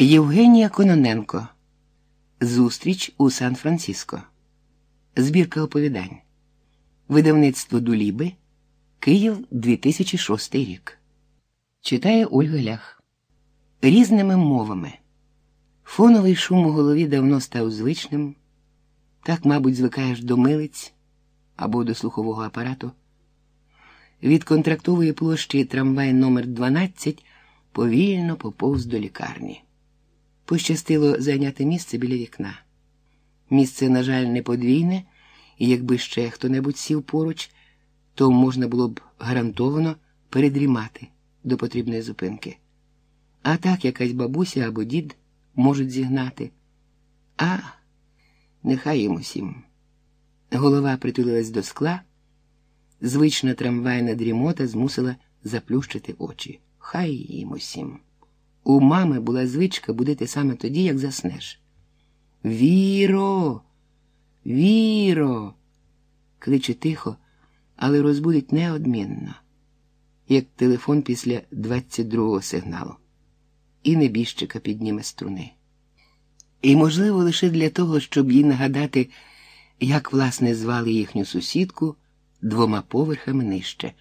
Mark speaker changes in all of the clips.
Speaker 1: Євгенія Кононенко. Зустріч у Сан-Франциско. Збірка оповідань. Видавництво Дуліби. Київ 2006 рік. Читає Ольга Лях. Різними мовами. Фоновий шум у голові давно став звичним. Так, мабуть, звикаєш до милиць або до слухового апарату. Від контрактової площі трамвай номер 12 повільно поповз до лікарні. Пощастило зайняти місце біля вікна. Місце, на жаль, не подвійне, і якби ще хто-небудь сів поруч, то можна було б гарантовано передрімати до потрібної зупинки. А так якась бабуся або дід можуть зігнати. А нехай їм усім. Голова притулилась до скла, звична трамвайна дрімота змусила заплющити очі. Хай їм усім. У мами була звичка будити саме тоді, як заснеш. Віро, віро, кличе тихо, але розбудить неодмінно, як телефон після 22-го сигналу, і небіжчика підніме струни. І, можливо, лише для того, щоб їй нагадати, як власне звали їхню сусідку двома поверхами нижче,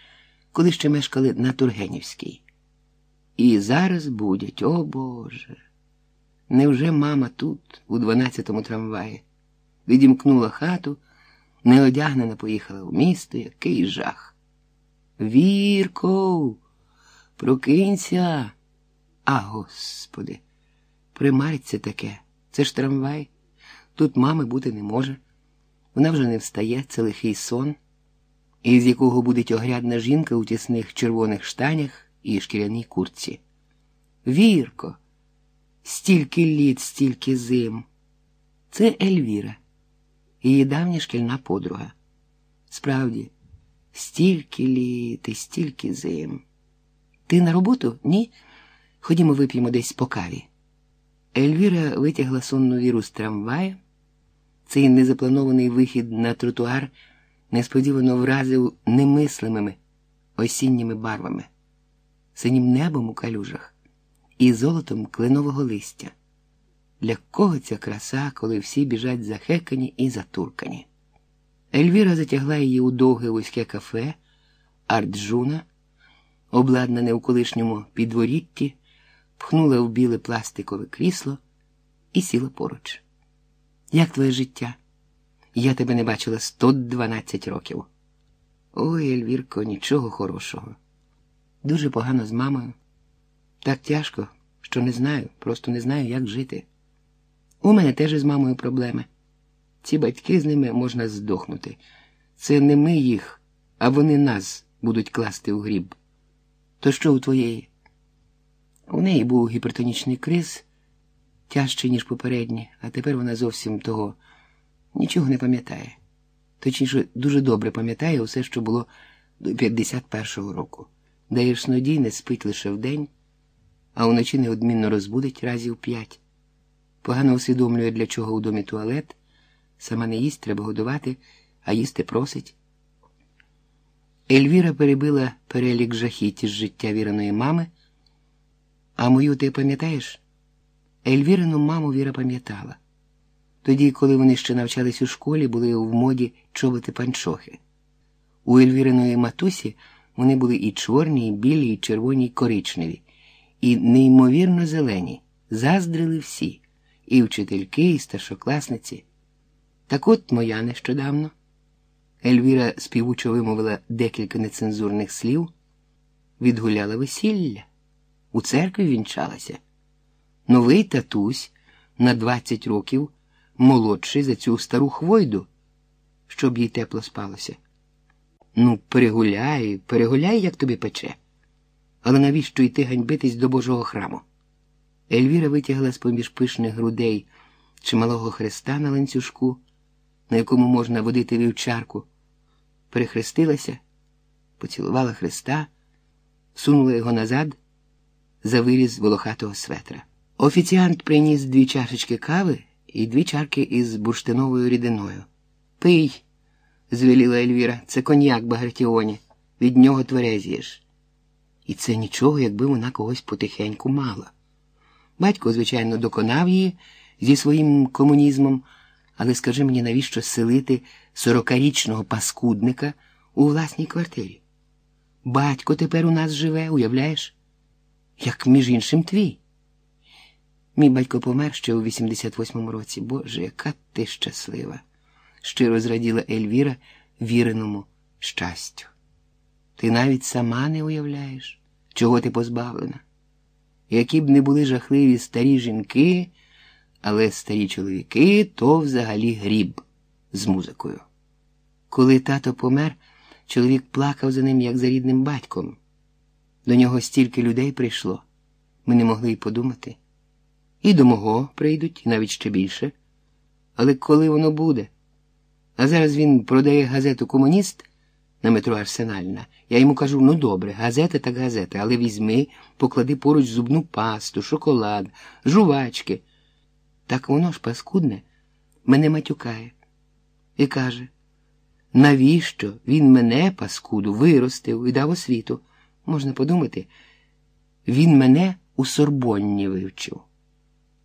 Speaker 1: коли ще мешкали на Тургенівській. І зараз будять, о Боже. Невже мама тут, у 12-му трамваї, відімкнула хату, неодягнена поїхала в місто, який жах. Вірко, прокинься. А, господи, примариться таке. Це ж трамвай. Тут мами бути не може. Вона вже не встає, це лихий сон, із якого буде огрядна жінка у тісних червоних штанях і шкіряній курці. Вірко, стільки літ, стільки зим. Це Ельвіра, її давня шкільна подруга. Справді, стільки літ і стільки зим. Ти на роботу? Ні? Ходімо вип'ємо десь по каві. Ельвіра витягла сонну віру з трамвая. Цей незапланований вихід на тротуар несподівано вразив немислимими осінніми барвами синім небом у калюжах і золотом кленового листя. Для кого ця краса, коли всі біжать захекані і затуркані? Ельвіра затягла її у довге вузьке кафе, арджуна, обладнане у колишньому підворітті, пхнула в біле пластикове крісло і сіла поруч. Як твоє життя? Я тебе не бачила 112 років. Ой, Ельвірко, нічого хорошого. Дуже погано з мамою. Так тяжко, що не знаю, просто не знаю, як жити. У мене теж із мамою проблеми. Ці батьки з ними можна здохнути. Це не ми їх, а вони нас будуть класти у гріб. То що у твоєї? У неї був гіпертонічний криз, тяжчий, ніж попередній, а тепер вона зовсім того нічого не пам'ятає. Точніше, дуже добре пам'ятає усе, що було до 51-го року де снодій не спить лише вдень, а уночі неодмінно розбудить разів п'ять. Погано усвідомлює, для чого у домі туалет, сама не їсть, треба годувати, а їсти просить. Ельвіра перебила перелік жахіть із життя віреної мами. А мою ти пам'ятаєш? Ельвірину маму Віра пам'ятала. Тоді, коли вони ще навчались у школі, були в моді чоботи панчохи. У Ельвіриної матусі. Вони були і чорні, і білі, і червоні, і коричневі, і неймовірно зелені, заздрили всі, і вчительки, і старшокласниці. Так от моя нещодавно. Ельвіра співучо вимовила декілька нецензурних слів, відгуляла весілля, у церкві вінчалася. Новий татусь на 20 років молодший за цю стару хвойду, щоб їй тепло спалося. Ну, перегуляй, перегуляй, як тобі пече. Але навіщо йти ганьбитись до Божого храму? Ельвіра витягла з поміж пишних грудей чималого хреста на ланцюжку, на якому можна водити вівчарку, перехрестилася, поцілувала хреста, сунула його назад за виріз волохатого светра. Офіціант приніс дві чашечки кави і дві чарки із бурштиновою рідиною. Пий звеліла Ельвіра, це коньяк Багратіоні. Від нього тверезієш. І це нічого, якби вона когось потихеньку мала. Батько, звичайно, доконав її зі своїм комунізмом, але скажи мені, навіщо селити сорокарічного паскудника у власній квартирі? Батько тепер у нас живе, уявляєш? Як між іншим твій. Мій батько помер ще у 88-му році. Боже, яка ти щаслива, щиро зраділа Ельвіра віреному щастю. Ти навіть сама не уявляєш, чого ти позбавлена. Які б не були жахливі старі жінки, але старі чоловіки то взагалі гріб з музикою. Коли тато помер, чоловік плакав за ним, як за рідним батьком. До нього стільки людей прийшло, ми не могли й подумати. І до мого прийдуть, і навіть ще більше. Але коли воно буде? А зараз він продає газету Комуніст на метро Арсенальна. Я йому кажу: ну добре, газета так газета, але візьми, поклади поруч зубну пасту, шоколад, жувачки. Так воно ж паскудне, мене матюкає. І каже, навіщо він мене, паскуду, виростив і дав освіту? Можна подумати, він мене у Сорбонні вивчив.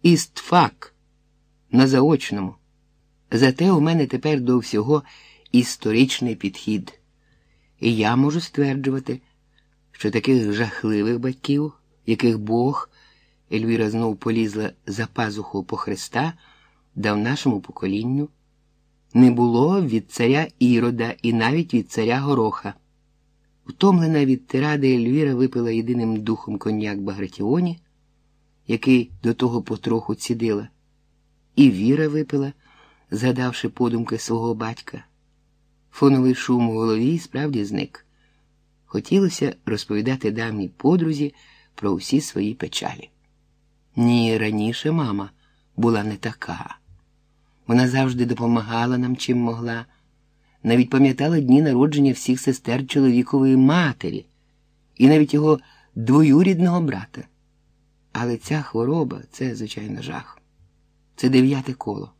Speaker 1: Істфак на заочному. Зате у мене тепер до всього історичний підхід. І я можу стверджувати, що таких жахливих батьків, яких Бог, Ельвіра знов полізла за пазуху по Христа, дав нашому поколінню, не було від царя Ірода і навіть від царя Гороха. Втомлена від тиради Ельвіра випила єдиним духом коньяк Багратіоні, який до того потроху цідила, і Віра випила, згадавши подумки свого батька. Фоновий шум у голові справді зник. Хотілося розповідати давній подрузі про усі свої печалі. Ні, раніше мама була не така. Вона завжди допомагала нам чим могла, навіть пам'ятала дні народження всіх сестер чоловікової матері і навіть його двоюрідного брата. Але ця хвороба це, звичайно, жах. Це дев'яте коло.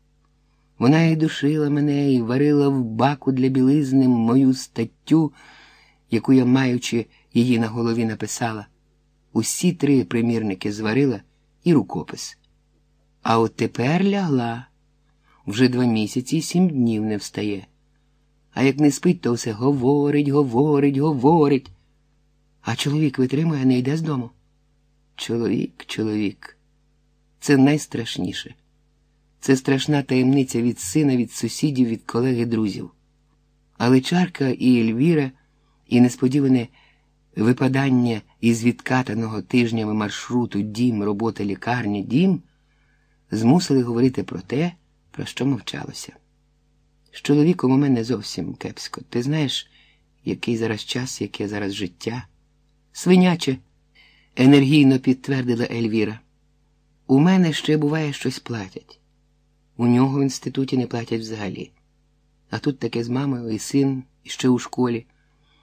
Speaker 1: Вона і душила мене і варила в баку для білизни мою статтю, яку я, маючи її на голові, написала. Усі три примірники зварила і рукопис. А от тепер лягла вже два місяці і сім днів не встає. А як не спить, то все говорить, говорить, говорить. А чоловік витримує, не йде з дому. Чоловік, чоловік, це найстрашніше. Це страшна таємниця від сина, від сусідів, від колеги, друзів. Але чарка і Ельвіра, і несподіване випадання із відкатаного тижнями маршруту дім, робота, лікарня, дім змусили говорити про те, про що мовчалося. З чоловіком у мене зовсім кепсько. Ти знаєш, який зараз час, яке зараз життя? Свиняче, енергійно підтвердила Ельвіра. У мене ще буває щось платять. У нього в інституті не платять взагалі. А тут таке з мамою і син ще у школі.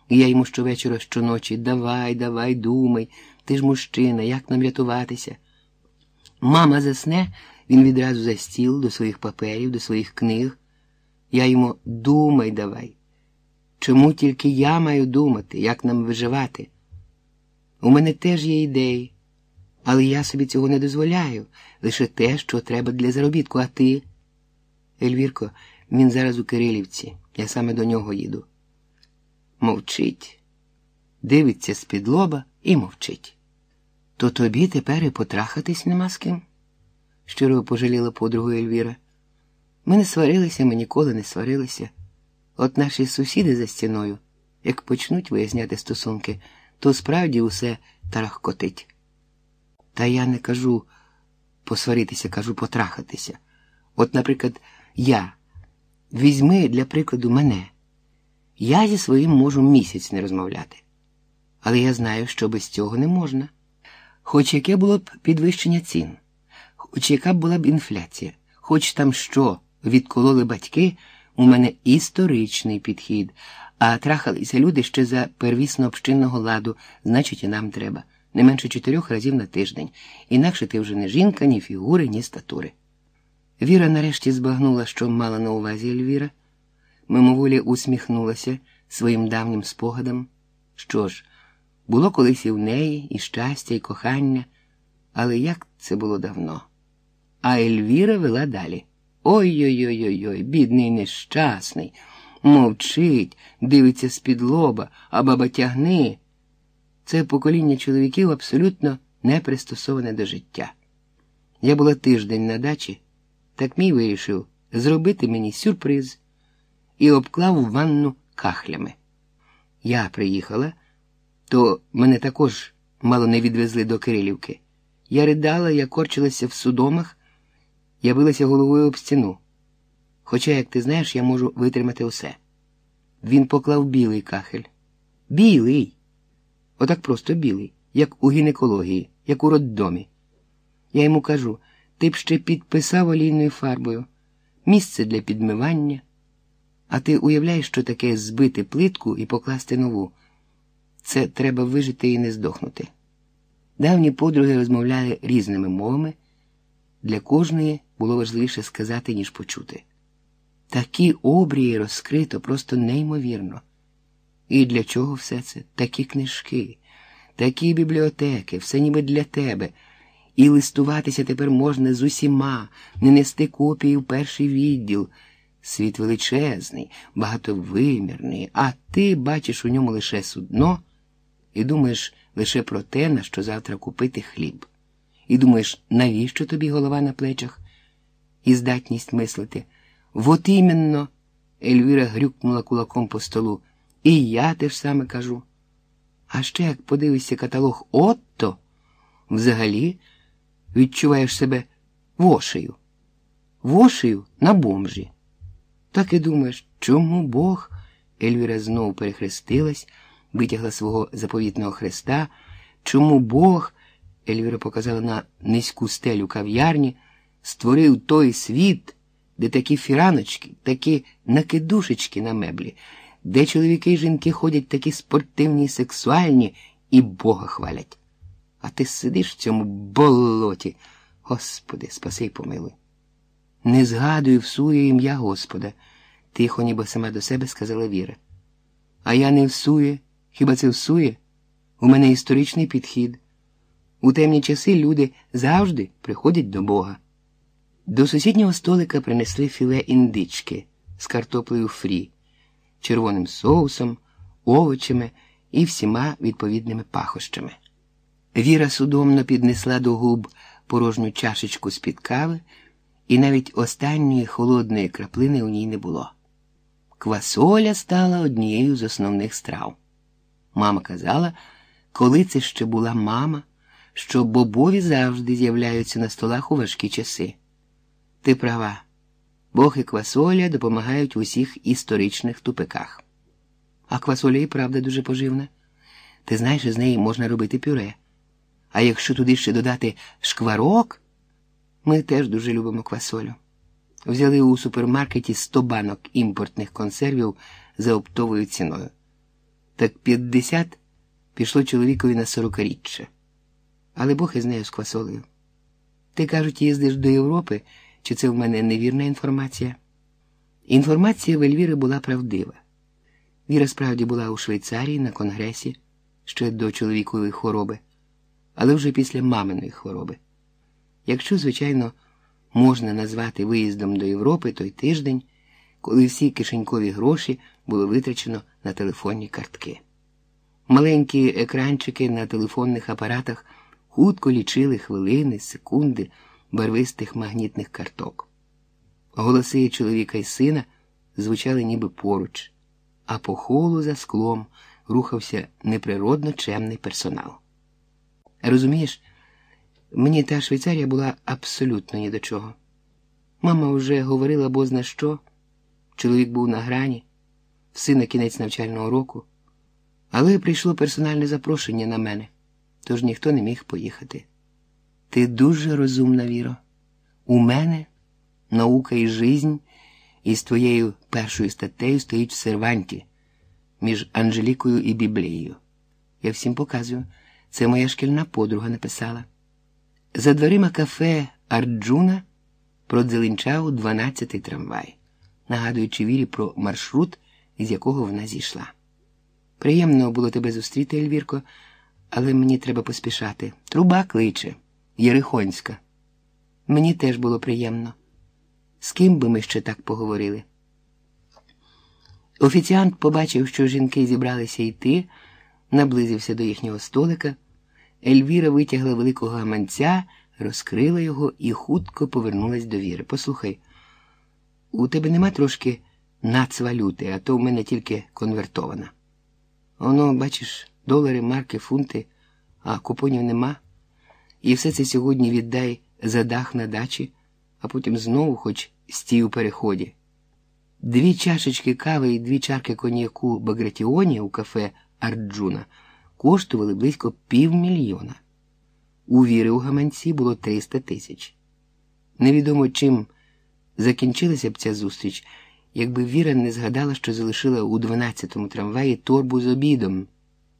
Speaker 1: І я йому щовечора, щоночі давай, давай, думай, ти ж мужчина, як нам рятуватися. Мама засне, він відразу за стіл до своїх паперів, до своїх книг. Я йому думай давай. Чому тільки я маю думати, як нам виживати? У мене теж є ідеї. Але я собі цього не дозволяю, лише те, що треба для заробітку, а ти. Ельвірко, він зараз у Кирилівці, я саме до нього їду. Мовчить, дивиться з-під лоба і мовчить. То тобі тепер і потрахатись нема з ким? щиро пожаліла подругу Ельвіра. Ми не сварилися, ми ніколи не сварилися. От наші сусіди за стіною, як почнуть виясняти стосунки, то справді усе тарахкотить. Та я не кажу посваритися, кажу потрахатися. От, наприклад, я візьми для прикладу мене. Я зі своїм можу місяць не розмовляти. Але я знаю, що без цього не можна. Хоч яке було б підвищення цін, хоч яка б була б інфляція, хоч там що відкололи батьки, у мене історичний підхід, а трахалися люди ще за первісно общинного ладу, значить, і нам треба не менше чотирьох разів на тиждень, інакше ти вже не жінка, ні фігури, ні статури. Віра нарешті збагнула, що мала на увазі Ельвіра, мимоволі усміхнулася своїм давнім спогадам. Що ж, було колись і в неї, і щастя, і кохання, але як Це було давно. А Ельвіра вела далі. Ой-ой-ой, ой бідний нещасний. Мовчить, дивиться з-під лоба, а баба тягни. Це покоління чоловіків абсолютно не пристосоване до життя. Я була тиждень на дачі, так мій вирішив зробити мені сюрприз і обклав ванну кахлями. Я приїхала, то мене також мало не відвезли до Кирилівки. Я ридала, я корчилася в судомах, я билася головою об стіну. Хоча, як ти знаєш, я можу витримати усе. Він поклав білий кахель. Білий. Отак просто білий, як у гінекології, як у роддомі. Я йому кажу: ти б ще підписав олійною фарбою, місце для підмивання. А ти уявляєш, що таке збити плитку і покласти нову? Це треба вижити і не здохнути. Давні подруги розмовляли різними мовами, для кожної було важливіше сказати, ніж почути. Такі обрії розкрито просто неймовірно. І для чого все це? Такі книжки, такі бібліотеки, все ніби для тебе. І листуватися тепер можна з усіма, не нести копії в перший відділ. Світ величезний, багатовимірний, а ти бачиш у ньому лише судно і думаєш лише про те, на що завтра купити хліб. І думаєш, навіщо тобі голова на плечах і здатність мислити? Вот іменно, Ельвіра грюкнула кулаком по столу. І я те ж саме кажу. А ще як подивишся каталог Отто, взагалі відчуваєш себе вошею. Вошею на бомжі. Так і думаєш, чому Бог? Ельвіра знову перехрестилась, витягла свого заповітного хреста. Чому Бог, Ельвіра показала на низьку стелю кав'ярні, створив той світ, де такі фіраночки, такі накидушечки на меблі, де чоловіки і жінки ходять такі спортивні, сексуальні і Бога хвалять. А ти сидиш в цьому болоті. Господи, спаси й помилуй. Не згадую всує ім'я Господа, тихо, ніби сама до себе сказала Віра. А я не всує, хіба це всує? У мене історичний підхід. У темні часи люди завжди приходять до Бога. До сусіднього столика принесли філе індички з картоплею фрі, червоним соусом, овочами і всіма відповідними пахощами. Віра судомно піднесла до губ порожню чашечку з-під кави, і навіть останньої холодної краплини у ній не було. Квасоля стала однією з основних страв. Мама казала, коли це ще була мама, що бобові завжди з'являються на столах у важкі часи. Ти права, Бог і квасоля допомагають в усіх історичних тупиках. А квасоля і правда дуже поживна. Ти знаєш, з неї можна робити пюре. А якщо туди ще додати шкварок, ми теж дуже любимо квасолю. Взяли у супермаркеті 100 банок імпортних консервів за оптовою ціною. Так 50 пішло чоловікові на сорокаріччя. Але Бог із нею з квасолею. Ти кажуть, їздиш до Європи, чи це в мене невірна інформація? Інформація в Ельвіри була правдива. Віра справді була у Швейцарії на конгресі ще до чоловікової хвороби, але вже після маминої хвороби. Якщо, звичайно, можна назвати виїздом до Європи той тиждень, коли всі кишенькові гроші було витрачено на телефонні картки. Маленькі екранчики на телефонних апаратах хутко лічили хвилини, секунди барвистих магнітних карток. Голоси чоловіка і сина звучали ніби поруч, а по холу за склом рухався неприродно чемний персонал. Розумієш, мені та Швейцарія була абсолютно ні до чого. Мама вже говорила бозна що, чоловік був на грані, в сина кінець навчального року, але прийшло персональне запрошення на мене, тож ніхто не міг поїхати. Ти дуже розумна, Віро. У мене наука і жизнь із твоєю першою статтею стоїть в серванті між Анжелікою і Біблією. Я всім показую, це моя шкільна подруга написала. За дверима кафе Арджуна продзеленчав 12-й трамвай, нагадуючи Вірі про маршрут, з якого вона зійшла. Приємно було тебе зустріти, Ельвірко, але мені треба поспішати. Труба кличе. Єрихонська. Мені теж було приємно. З ким би ми ще так поговорили? Офіціант побачив, що жінки зібралися йти, наблизився до їхнього столика. Ельвіра витягла великого гаманця, розкрила його і хутко повернулась до віри. Послухай, у тебе нема трошки нацвалюти, а то в мене тільки конвертована. Воно, бачиш, долари, марки, фунти, а купонів нема. І все це сьогодні віддай за дах на дачі, а потім знову хоч стій у переході. Дві чашечки кави і дві чарки коньяку Багратіоні у кафе Арджуна коштували близько півмільйона. У віри у гаманці було 300 тисяч. Невідомо чим закінчилася б ця зустріч, якби Віра не згадала, що залишила у 12-му трамваї торбу з обідом,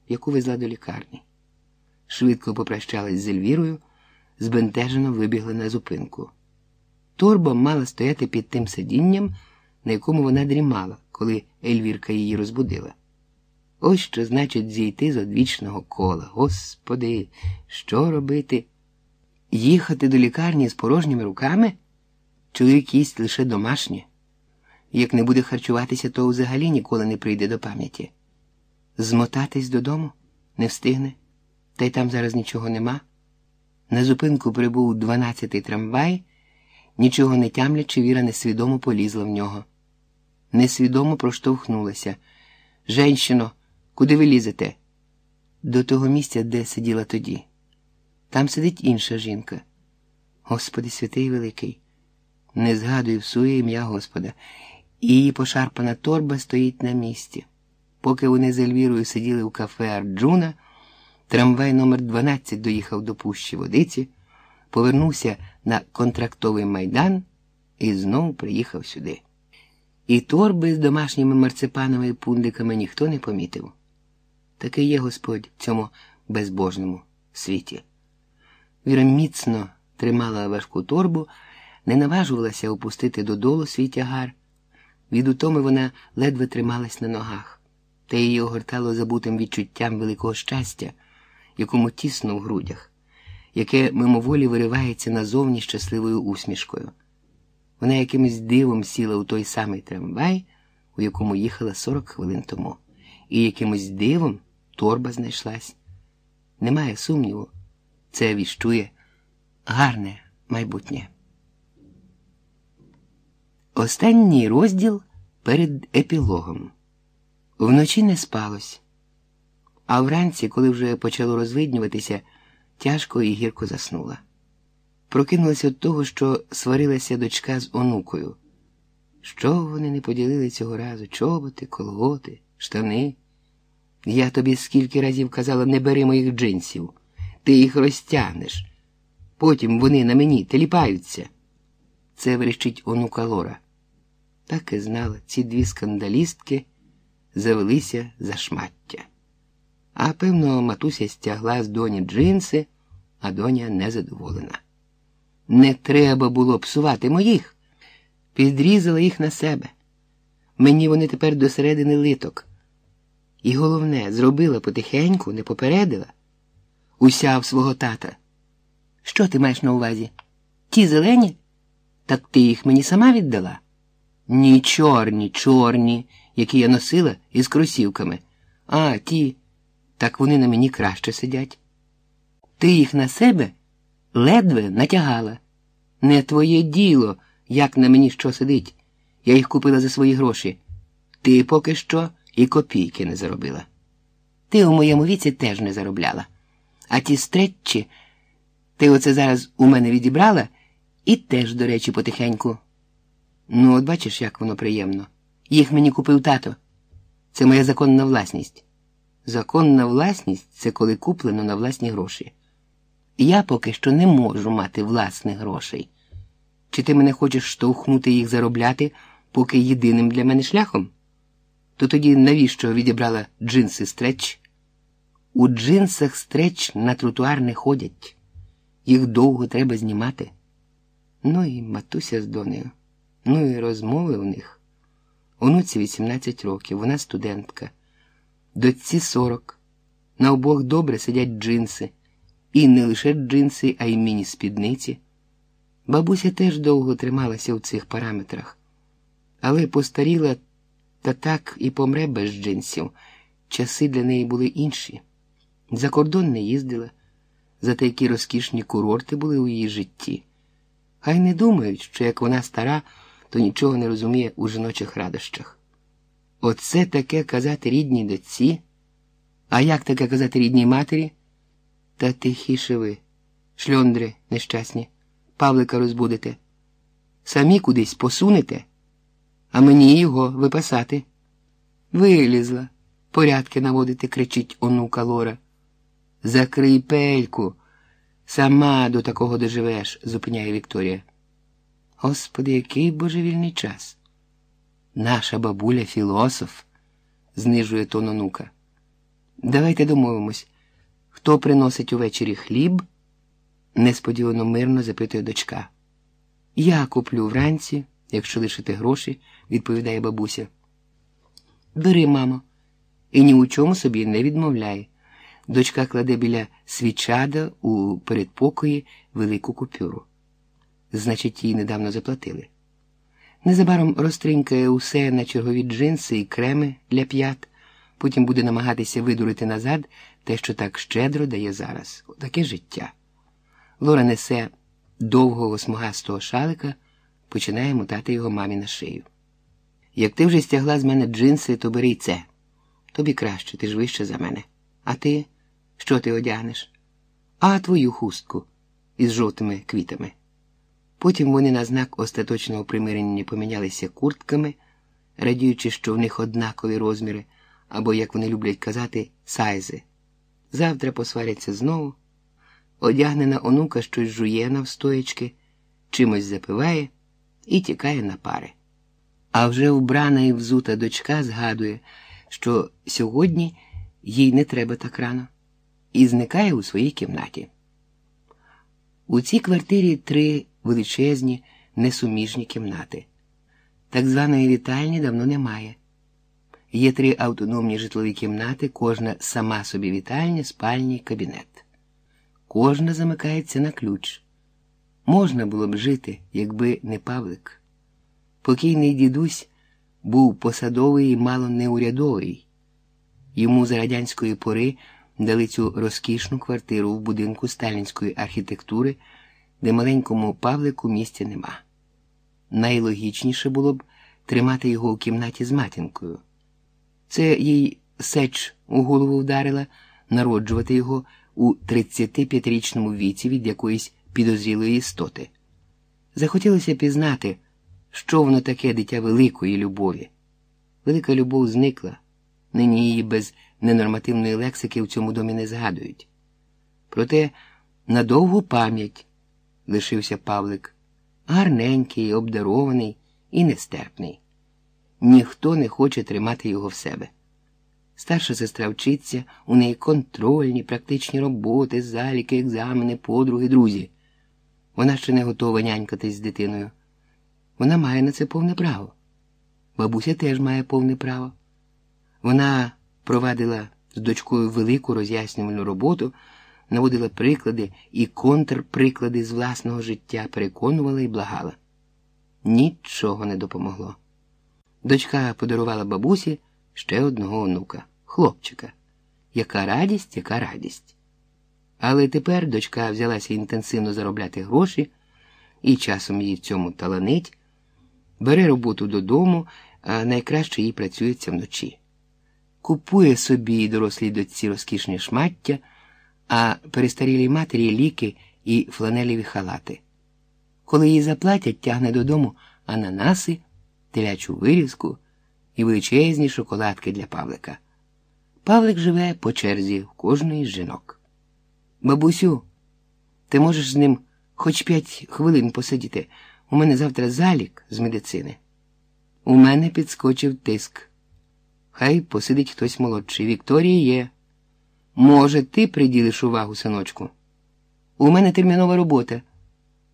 Speaker 1: яку везла до лікарні. Швидко попрощалась з Ельвірою, збентежено вибігла на зупинку. Торба мала стояти під тим сидінням, на якому вона дрімала, коли Ельвірка її розбудила. Ось що значить зійти з одвічного кола. Господи, що робити? Їхати до лікарні з порожніми руками? Чоловік їсть лише домашнє. Як не буде харчуватися, то взагалі ніколи не прийде до пам'яті. Змотатись додому не встигне, та й там зараз нічого нема. На зупинку прибув дванадцятий трамвай, нічого не тямлячи, Віра несвідомо полізла в нього. Несвідомо проштовхнулася. Женщино, куди ви лізете? До того місця, де сиділа тоді. Там сидить інша жінка. Господи святий великий, не згадую в своє ім'я Господа, її пошарпана торба стоїть на місці. Поки вони з Ельвірою сиділи у кафе Арджуна, трамвай номер 12 доїхав до пущі водиці, повернувся на контрактовий майдан і знову приїхав сюди. І торби з домашніми марципанами і пундиками ніхто не помітив. Такий є Господь в цьому безбожному світі. Віра міцно тримала важку торбу, не наважувалася опустити додолу свій тягар. Від утоми вона ледве трималась на ногах, та її огортало забутим відчуттям великого щастя, якому тісно в грудях, яке мимоволі виривається назовні щасливою усмішкою. Вона якимось дивом сіла у той самий трамвай, у якому їхала 40 хвилин тому, і якимось дивом торба знайшлась. Немає сумніву, це віщує гарне майбутнє. Останній розділ перед епілогом. Вночі не спалось, а вранці, коли вже почало розвиднюватися, тяжко і гірко заснула. Прокинулася від того, що сварилася дочка з онукою. Що вони не поділили цього разу? Чоботи, колготи, штани. Я тобі скільки разів казала, не бери моїх джинсів, ти їх розтягнеш. Потім вони на мені теліпаються. Це верещить онука Лора. Так і знала, ці дві скандалістки завелися за шмаття. А певно, матуся стягла з доні джинси, а доня незадоволена. Не треба було псувати моїх. Підрізала їх на себе. Мені вони тепер до середини литок. І головне, зробила потихеньку, не попередила. Усяв свого тата. Що ти маєш на увазі? Ті зелені? Так ти їх мені сама віддала? Ні, чорні, чорні, які я носила із кросівками. А ті, так вони на мені краще сидять. Ти їх на себе ледве натягала. Не твоє діло, як на мені що сидить. Я їх купила за свої гроші. Ти поки що і копійки не заробила. Ти у моєму віці теж не заробляла. А ті стречі ти оце зараз у мене відібрала і теж, до речі, потихеньку. Ну, от бачиш, як воно приємно. Їх мені купив тато. Це моя законна власність. Законна власність це коли куплено на власні гроші. Я поки що не можу мати власних грошей. Чи ти мене хочеш штовхнути їх заробляти, поки єдиним для мене шляхом? То тоді навіщо відібрала джинси стреч? У джинсах стреч на тротуар не ходять, їх довго треба знімати. Ну і матуся з донею, ну і розмови у них. Онуці 18 років, вона студентка, дочці 40. На обох добре сидять джинси І не лише джинси, а й міні-спідниці. Бабуся теж довго трималася у цих параметрах, але постаріла та так і помре без джинсів. Часи для неї були інші. За кордон не їздила, зате які розкішні курорти були у її житті. Хай не думають, що як вона стара, то нічого не розуміє у жіночих радощах. Оце таке казати рідній дочці. А як таке казати рідній матері? Та тихіше ви, шльондри нещасні, Павлика розбудете. Самі кудись посунете, а мені його випасати. Вилізла, порядки наводити, кричить онука Лора. Закрий пельку, сама до такого доживеш, зупиняє Вікторія. Господи, який божевільний час. Наша бабуля філософ, знижує тон онука. Давайте домовимось, хто приносить увечері хліб? несподівано мирно запитує дочка. Я куплю вранці, якщо лишити гроші, відповідає бабуся. Бери, мамо, і ні у чому собі не відмовляй. Дочка кладе біля свічада у передпокої велику купюру. Значить, їй недавно заплатили. Незабаром розтринькає усе на чергові джинси і креми для п'ят, потім буде намагатися видурити назад те, що так щедро дає зараз. Таке життя. Лора несе довгого смугастого шалика, починає мотати його мамі на шию. Як ти вже стягла з мене джинси, то бери й це. Тобі краще, ти ж вище за мене. А ти що ти одягнеш? А твою хустку із жовтими квітами. Потім вони на знак остаточного примирення помінялися куртками, радіючи, що в них однакові розміри, або, як вони люблять казати, сайзи. Завтра посваряться знову. Одягнена онука щось жує навстоячки, чимось запиває і тікає на пари. А вже вбрана і взута дочка згадує, що сьогодні їй не треба так рано, і зникає у своїй кімнаті. У цій квартирі три величезні, несуміжні кімнати. Так званої вітальні давно немає. Є три автономні житлові кімнати, кожна сама собі вітальня, спальня і кабінет. Кожна замикається на ключ. Можна було б жити, якби не Павлик. Покійний дідусь був посадовий і мало неурядовий. Йому за радянської пори дали цю розкішну квартиру в будинку сталінської архітектури, де маленькому Павлику місця нема. Найлогічніше було б тримати його у кімнаті з матінкою. Це їй сеч у голову вдарила народжувати його у 35-річному віці від якоїсь підозрілої істоти. Захотілося пізнати, що воно таке дитя великої любові. Велика любов зникла, нині її без ненормативної лексики в цьому домі не згадують. Проте на довгу пам'ять лишився Павлик, гарненький, обдарований і нестерпний. Ніхто не хоче тримати його в себе. Старша сестра вчиться, у неї контрольні, практичні роботи, заліки, екзамени, подруги, друзі. Вона ще не готова нянькатись з дитиною. Вона має на це повне право. Бабуся теж має повне право. Вона провадила з дочкою велику роз'яснювальну роботу, наводила приклади і контрприклади з власного життя, переконувала і благала. Нічого не допомогло. Дочка подарувала бабусі ще одного онука, хлопчика. Яка радість, яка радість. Але тепер дочка взялася інтенсивно заробляти гроші, і часом їй в цьому таланить, бере роботу додому, а найкраще їй працюється вночі. Купує собі дорослій дочці розкішні шмаття, а перестарілій матері ліки і фланелеві халати. Коли їй заплатять, тягне додому ананаси, телячу вирізку і величезні шоколадки для Павлика. Павлик живе по черзі в кожної з жінок. Бабусю, ти можеш з ним хоч п'ять хвилин посидіти. У мене завтра залік з медицини. У мене підскочив тиск. Хай посидить хтось молодший. Вікторії є. Може, ти приділиш увагу, синочку? У мене термінова робота.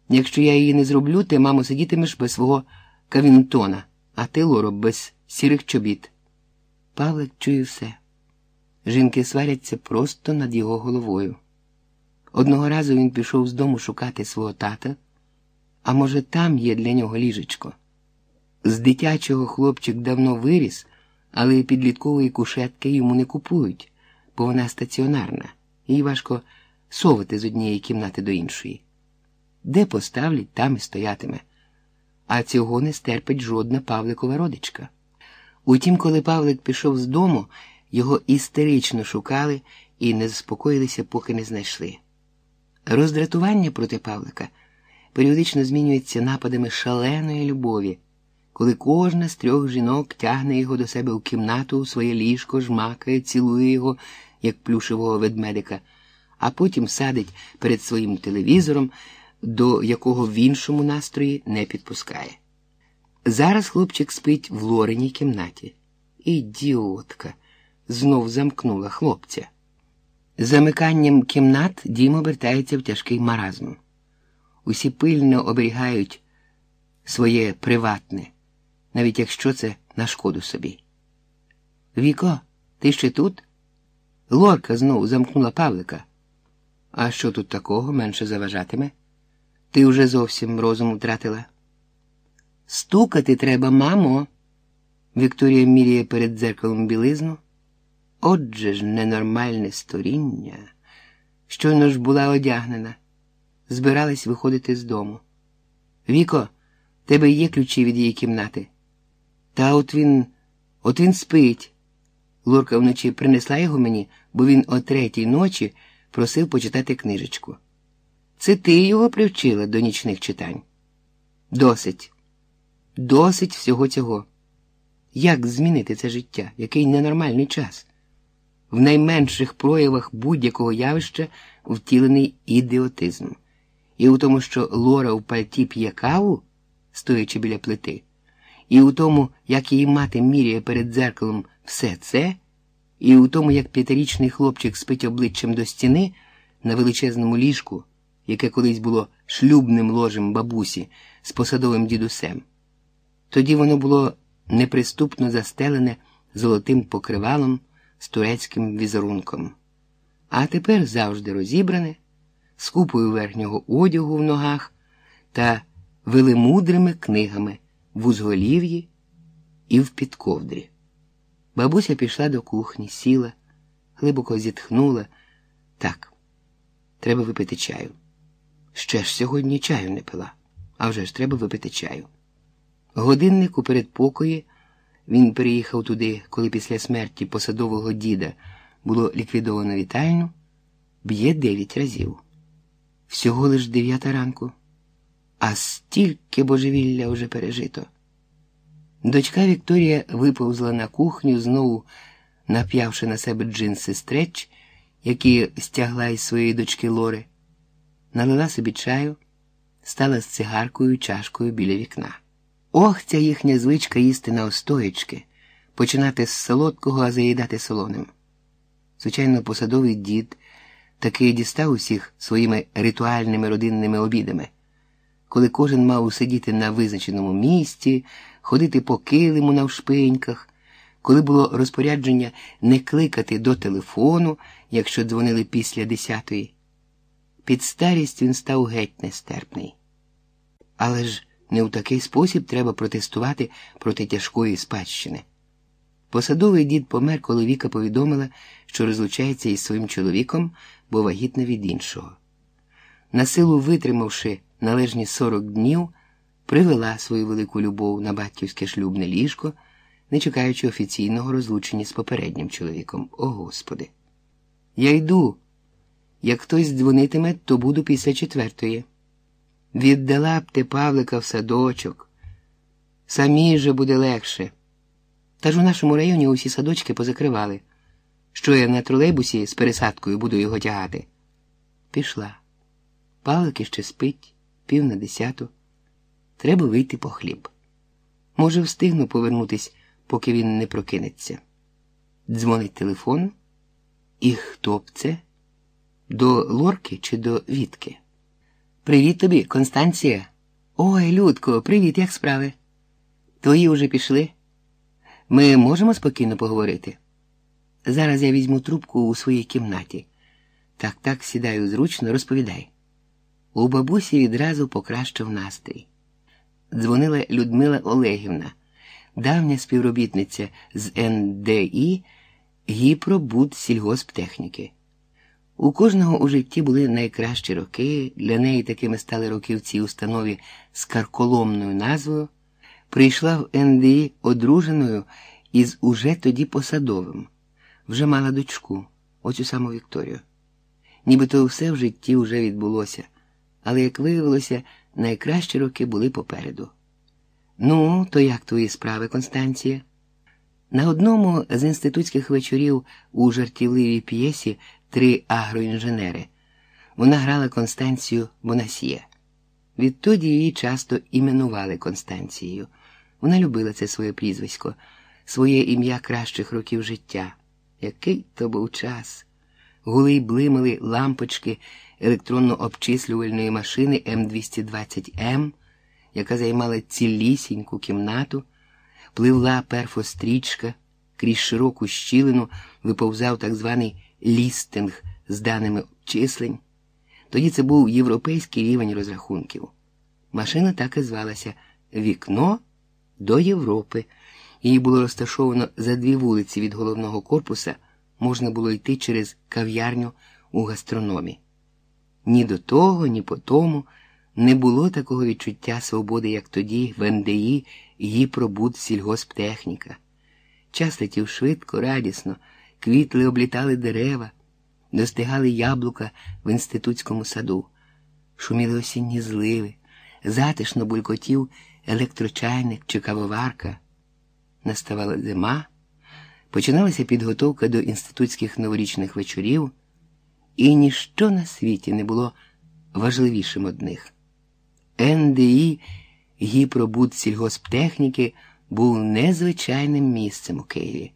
Speaker 1: Якщо я її не зроблю, ти, мамо, сидітимеш без свого кавінтона, а ти, Лоро, без сірих чобіт. Павлик чує все. Жінки сваряться просто над його головою. Одного разу він пішов з дому шукати свого тата, а може, там є для нього ліжечко. З дитячого хлопчик давно виріс, але підліткової кушетки йому не купують, бо вона стаціонарна, їй важко совати з однієї кімнати до іншої. Де поставлять, там і стоятиме. А цього не стерпить жодна Павликова родичка. Утім, коли Павлик пішов з дому, його істерично шукали і не заспокоїлися, поки не знайшли. Роздратування проти Павлика періодично змінюється нападами шаленої любові, коли кожна з трьох жінок тягне його до себе у кімнату, у своє ліжко, жмакає, цілує його, як плюшевого ведмедика, а потім садить перед своїм телевізором, до якого в іншому настрої не підпускає. Зараз хлопчик спить в Лореній кімнаті. Ідіотка знов замкнула хлопця. Замиканням кімнат дім обертається в тяжкий маразм. Усі пильно оберігають своє приватне, навіть якщо це на шкоду собі. Віко, ти ще тут? Лорка знову замкнула Павлика. А що тут такого менше заважатиме? Ти вже зовсім розум втратила. Стукати треба, мамо. Вікторія міряє перед дзеркалом білизну. Отже ж, ненормальне сторіння. Щойно ж була одягнена, збиралась виходити з дому. Віко, тебе є ключі від її кімнати. Та от він, от він спить. Лорка вночі принесла його мені, бо він о третій ночі просив почитати книжечку. Це ти його привчила до нічних читань. Досить, досить всього цього. Як змінити це життя? Який ненормальний час? В найменших проявах будь-якого явища втілений ідіотизм. І у тому, що Лора в пальті п'є каву, стоячи біля плити, і у тому, як її мати міряє перед дзеркалом все це, і у тому, як п'ятирічний хлопчик спить обличчям до стіни на величезному ліжку, яке колись було шлюбним ложем бабусі з посадовим дідусем. Тоді воно було неприступно застелене золотим покривалом з турецьким візерунком, а тепер завжди розібране, з купою верхнього одягу в ногах та велемудрими книгами в узголів'ї і в підковдрі. Бабуся пішла до кухні, сіла, глибоко зітхнула. Так, треба випити чаю. Ще ж сьогодні чаю не пила, а вже ж треба випити чаю. Годинник у передпокої він переїхав туди, коли після смерті посадового діда було ліквідовано вітальню, б'є дев'ять разів. Всього лиш дев'ята ранку, а стільки божевілля вже пережито. Дочка Вікторія виповзла на кухню, знову нап'явши на себе джинси стреч, які стягла із своєї дочки Лори, налила собі чаю, стала з цигаркою чашкою біля вікна. Ох, ця їхня звичка їсти на остоячки, починати з солодкого, а заїдати солоним. Звичайно, посадовий дід таки дістав усіх своїми ритуальними родинними обідами, коли кожен мав усидіти на визначеному місці, ходити по килиму навшпиньках, коли було розпорядження не кликати до телефону, якщо дзвонили після десятої. Під старість він став геть нестерпний. Але ж не у такий спосіб треба протестувати проти тяжкої спадщини. Посадовий дід помер, коли Віка повідомила, що розлучається із своїм чоловіком, бо вагітна від іншого. Насилу витримавши належні сорок днів, привела свою велику любов на батьківське шлюбне ліжко, не чекаючи офіційного розлучення з попереднім чоловіком. О Господи! Я йду. Як хтось дзвонитиме, то буду після четвертої. Віддала б ти Павлика в садочок. Самі же буде легше. Та ж у нашому районі усі садочки позакривали. Що я на тролейбусі з пересадкою буду його тягати? Пішла. Павлик іще спить, пів на десяту. Треба вийти по хліб. Може, встигну повернутись, поки він не прокинеться. Дзвонить телефон. І хто б це? До Лорки чи до Вітки? Привіт тобі, Констанція. Ой, Людко, привіт, як справи? Твої уже пішли. Ми можемо спокійно поговорити. Зараз я візьму трубку у своїй кімнаті. Так, так, сідаю зручно, розповідай. У бабусі відразу покращив настрій. Дзвонила Людмила Олегівна, давня співробітниця з НДІ Гіпробуд сільгосптехніки. У кожного у житті були найкращі роки, для неї такими стали роки в цій установі з карколомною назвою, прийшла в НДІ одруженою із уже тоді посадовим, вже мала дочку, оцю саму Вікторію. Нібито все в житті вже відбулося, але, як виявилося, найкращі роки були попереду. Ну, то як твої справи, Констанція? На одному з інститутських вечорів у жартівливій п'єсі Три агроінженери вона грала Констанцію Бонасьє. Відтоді її часто іменували Констанцією. Вона любила це своє прізвисько, своє ім'я кращих років життя. Який то був час. Гули й блимали лампочки електронно-обчислювальної машини М220М, яка займала цілісіньку кімнату, пливла перфострічка, крізь широку щілину виповзав так званий лістинг з даними обчислень. Тоді це був європейський рівень розрахунків. Машина так і звалася Вікно до Європи. Її було розташовано за дві вулиці від головного корпуса, можна було йти через кав'ярню у гастрономі. Ні до того, ні по тому. Не було такого відчуття свободи, як тоді в НДІ її пробуд сільгосптехніка. Час летів швидко, радісно, квітли облітали дерева, достигали яблука в інститутському саду, шуміли осінні зливи, затишно булькотів електрочайник чи кавоварка. Наставала зима, починалася підготовка до інститутських новорічних вечорів, і ніщо на світі не було важливішим одних. НДІ гіпробуд сільгосптехніки був незвичайним місцем у Києві.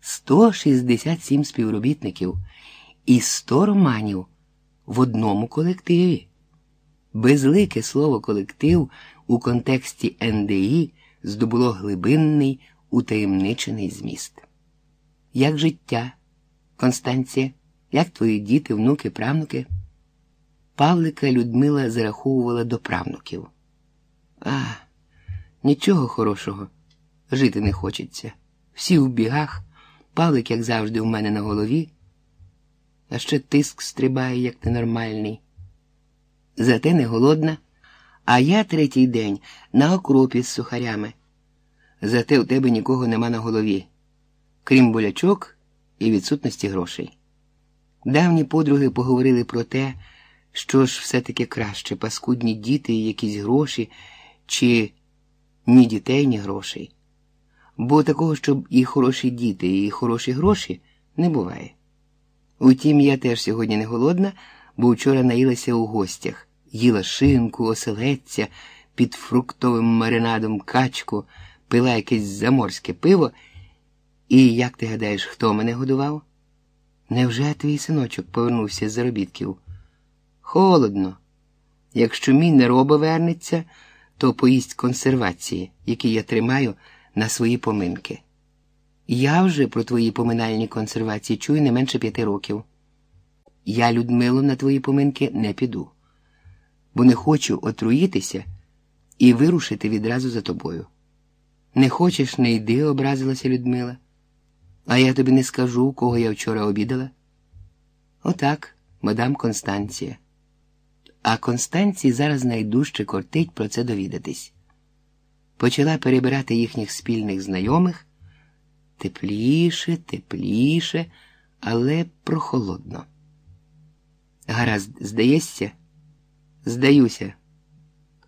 Speaker 1: 167 співробітників і 100 романів в одному колективі. Безлике слово колектив у контексті НДІ здобуло глибинний утаємничений зміст. Як життя, Констанція, як твої діти, внуки, правнуки? Павлика Людмила зараховувала до правнуків. А, нічого хорошого, жити не хочеться. Всі в бігах, Павлик, як завжди, у мене на голові, а ще тиск стрибає, як ненормальний. Зате не голодна, а я третій день на окропі з сухарями. Зате у тебе нікого нема на голові, крім болячок і відсутності грошей. Давні подруги поговорили про те, що ж все-таки краще паскудні діти і якісь гроші, чи ні дітей, ні грошей. Бо такого, щоб і хороші діти, і хороші гроші не буває. Утім, я теж сьогодні не голодна, бо вчора наїлася у гостях, їла шинку, оселедця під фруктовим маринадом качку, пила якесь заморське пиво. І як ти гадаєш, хто мене годував? Невже твій синочок повернувся з заробітків? Холодно. Якщо мій нероба вернеться, то поїсть консервації, які я тримаю на свої поминки. Я вже про твої поминальні консервації чую не менше п'яти років. Я, Людмило, на твої поминки не піду, бо не хочу отруїтися і вирушити відразу за тобою. Не хочеш, не йди, образилася Людмила. А я тобі не скажу, кого я вчора обідала. Отак, мадам Констанція. А Констанції зараз найдужче кортить про це довідатись. Почала перебирати їхніх спільних знайомих тепліше, тепліше, але прохолодно. Гаразд, здаєшся? Здаюся.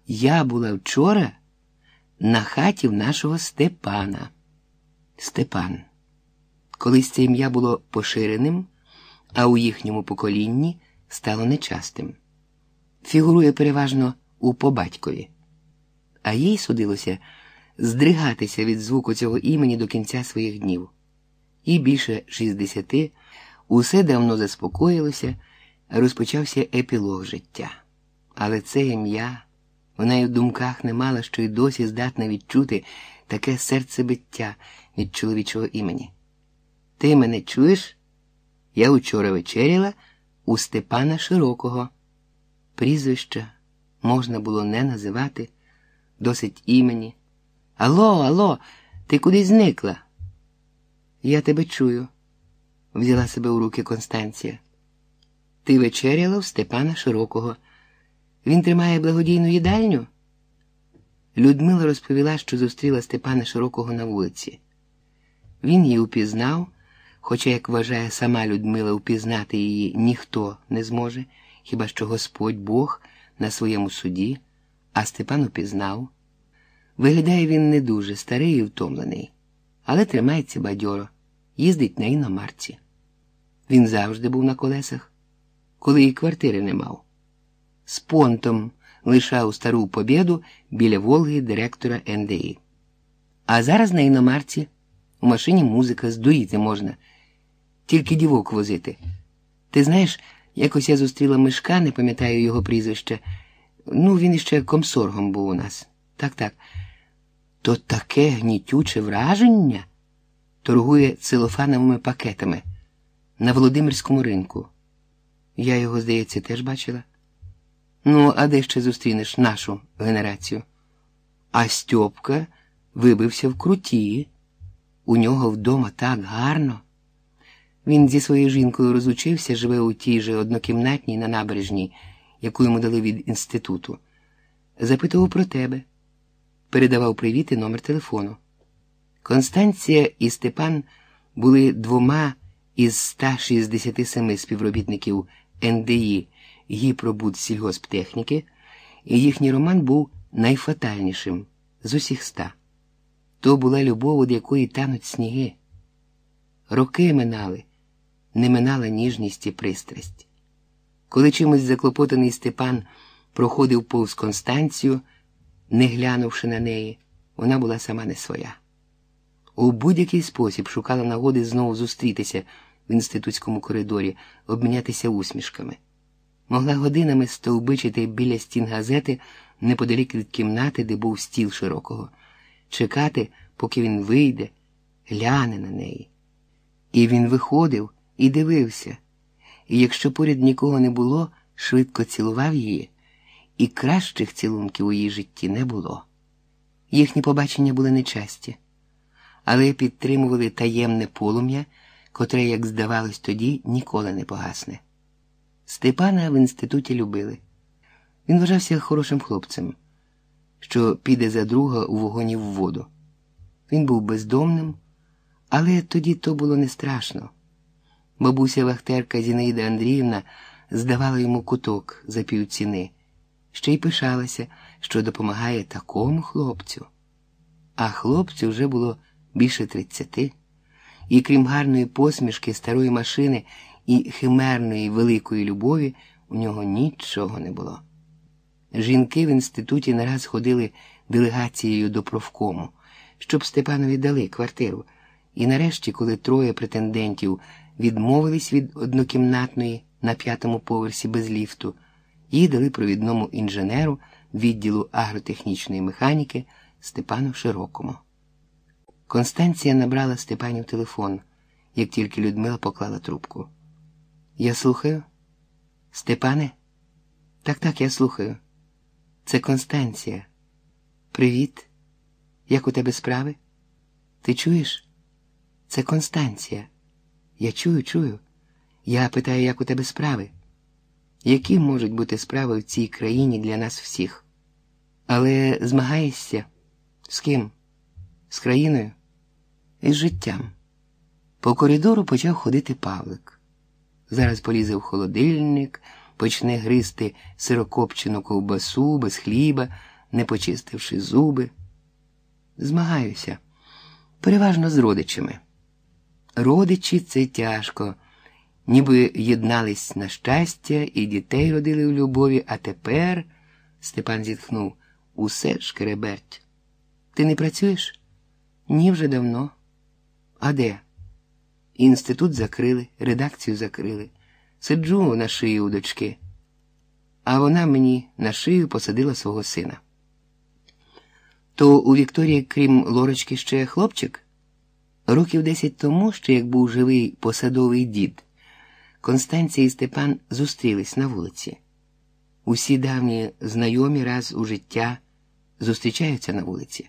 Speaker 1: Я була вчора на хаті в нашого Степана. Степан. Колись це ім'я було поширеним, а у їхньому поколінні стало нечастим. Фігурує переважно у побатькові, а їй судилося здригатися від звуку цього імені до кінця своїх днів. Їй більше 60, усе давно заспокоїлося, розпочався епілог життя. Але це ім'я вона й в думках не мала, що й досі здатна відчути таке серцебиття від чоловічого імені. Ти мене чуєш? Я учора вечеряла, у Степана Широкого. Прізвища можна було не називати, досить імені. Алло, алло, ти куди зникла? Я тебе чую, взяла себе у руки Констанція. Ти вечеряла в Степана Широкого. Він тримає благодійну їдальню? Людмила розповіла, що зустріла Степана Широкого на вулиці. Він її упізнав, хоча, як вважає сама Людмила, упізнати її ніхто не зможе, хіба що Господь Бог на своєму суді, а Степан упізнав. Виглядає він не дуже старий і втомлений, але тримається бадьоро, їздить на іномарці. Він завжди був на колесах, коли і квартири не мав. З понтом лишав стару побєду біля Волги директора НДІ. А зараз на іномарці у машині музика здуріти можна, тільки дівок возити. Ти знаєш, якось я зустріла мишка, не пам'ятаю його прізвище. Ну, він іще комсоргом був у нас. Так, так. То таке гнітюче враження торгує целофановими пакетами на Володимирському ринку. Я його, здається, теж бачила. Ну, а де ще зустрінеш нашу генерацію? А Стьопка вибився в круті. У нього вдома так гарно. Він зі своєю жінкою розучився, живе у тій же однокімнатній на набережній, яку йому дали від інституту. Запитував про тебе, передавав привіт і номер телефону. Констанція і Степан були двома із 167 співробітників НДІ гіпробуд сільгосптехніки, і їхній роман був найфатальнішим з усіх ста. То була любов, від якої тануть сніги. Роки минали, не минала ніжність і пристрасть. Коли чимось заклопотаний Степан проходив повз Констанцію, не глянувши на неї, вона була сама не своя. У будь-який спосіб шукала нагоди знову зустрітися в інститутському коридорі, обмінятися усмішками. Могла годинами стовбичити біля стін газети неподалік від кімнати, де був стіл широкого, чекати, поки він вийде, гляне на неї. І він виходив і дивився, і якщо поряд нікого не було, швидко цілував її, і кращих цілунків у її житті не було. Їхні побачення були нечасті, але підтримували таємне полум'я, котре, як здавалось тоді, ніколи не погасне. Степана в інституті любили. Він вважався хорошим хлопцем, що піде за друга у вогоні в воду. Він був бездомним, але тоді то було не страшно. Бабуся Вахтерка Зінаїда Андріївна здавала йому куток за півціни, ще й пишалася, що допомагає такому хлопцю. А хлопцю вже було більше тридцяти, і крім гарної посмішки старої машини і химерної великої любові, у нього нічого не було. Жінки в інституті нараз ходили делегацією до профкому, щоб Степанові дали квартиру. І нарешті, коли троє претендентів відмовились від однокімнатної на п'ятому поверсі без ліфту, її дали провідному інженеру відділу агротехнічної механіки Степану Широкому. Констанція набрала Степанів телефон, як тільки Людмила поклала трубку. Я слухаю. Степане? Так, так, я слухаю. Це Констанція. Привіт. Як у тебе справи? Ти чуєш? Це Констанція. Я чую, чую. Я питаю, як у тебе справи? Які можуть бути справи в цій країні для нас всіх? Але змагаєшся? З ким? З країною? Із життям. По коридору почав ходити Павлик. Зараз полізе в холодильник, почне гризти сирокопчену ковбасу без хліба, не почистивши зуби. Змагаюся, переважно з родичами. Родичі це тяжко, ніби єднались на щастя і дітей родили в любові, а тепер, Степан зітхнув, усе шкереберть. Ти не працюєш? Ні, вже давно. А де? Інститут закрили, редакцію закрили. Сиджу на шиї у дочки, а вона мені на шию посадила свого сина. То у Вікторії, крім Лорочки, ще хлопчик? Років десять тому, ще як був живий посадовий дід, Констанція і Степан зустрілись на вулиці. Усі давні знайомі раз у життя зустрічаються на вулиці.